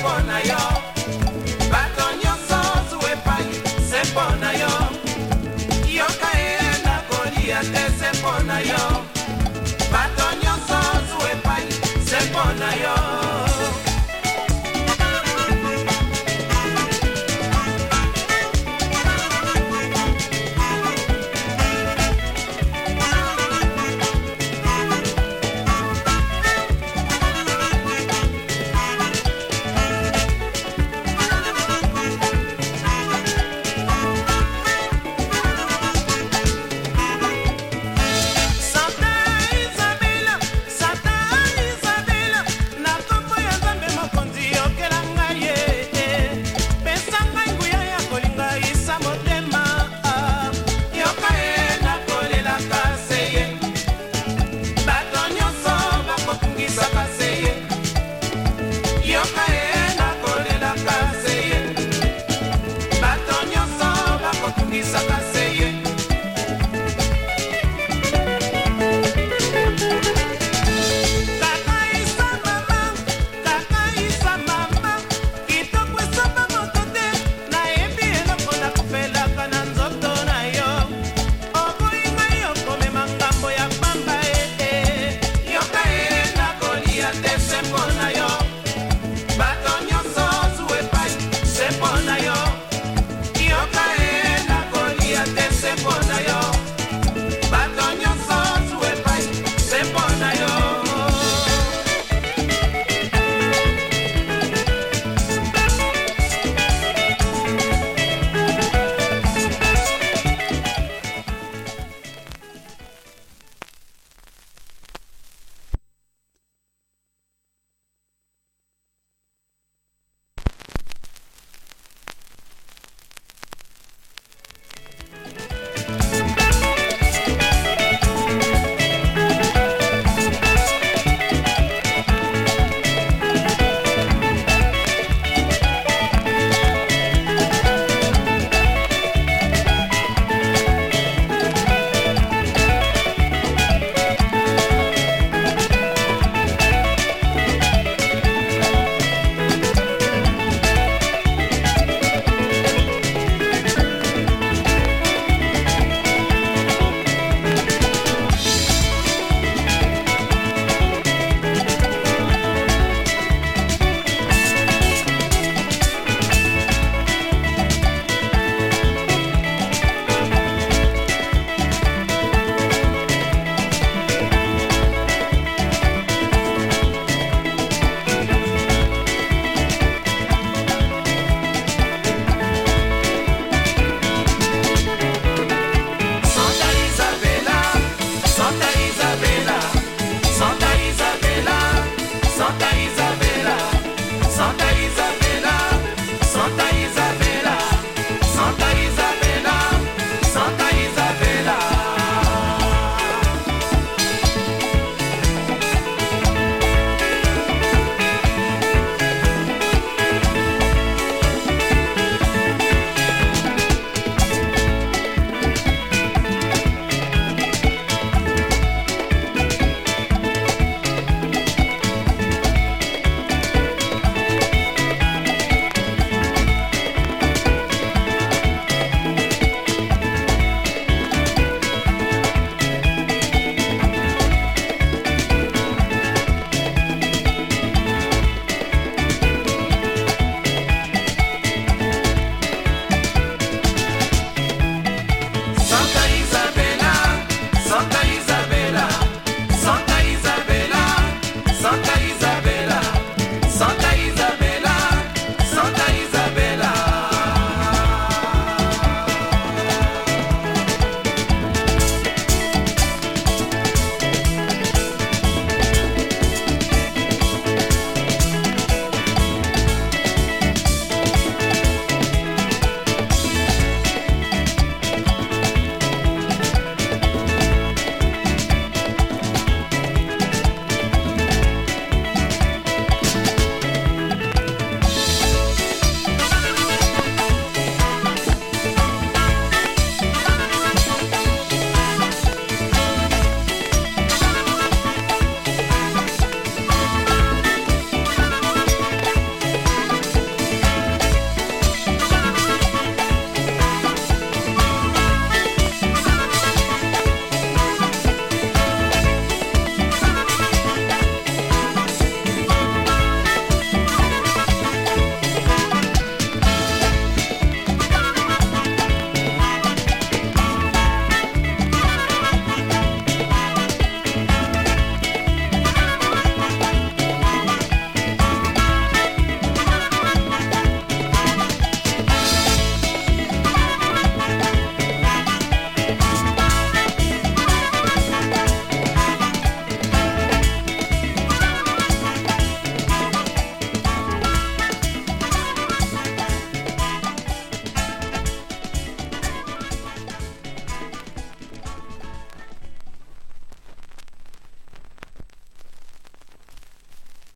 mpo na yo bato nyonso zuwa epai se mpo na yo yoka ye nakolia te se mpo na yo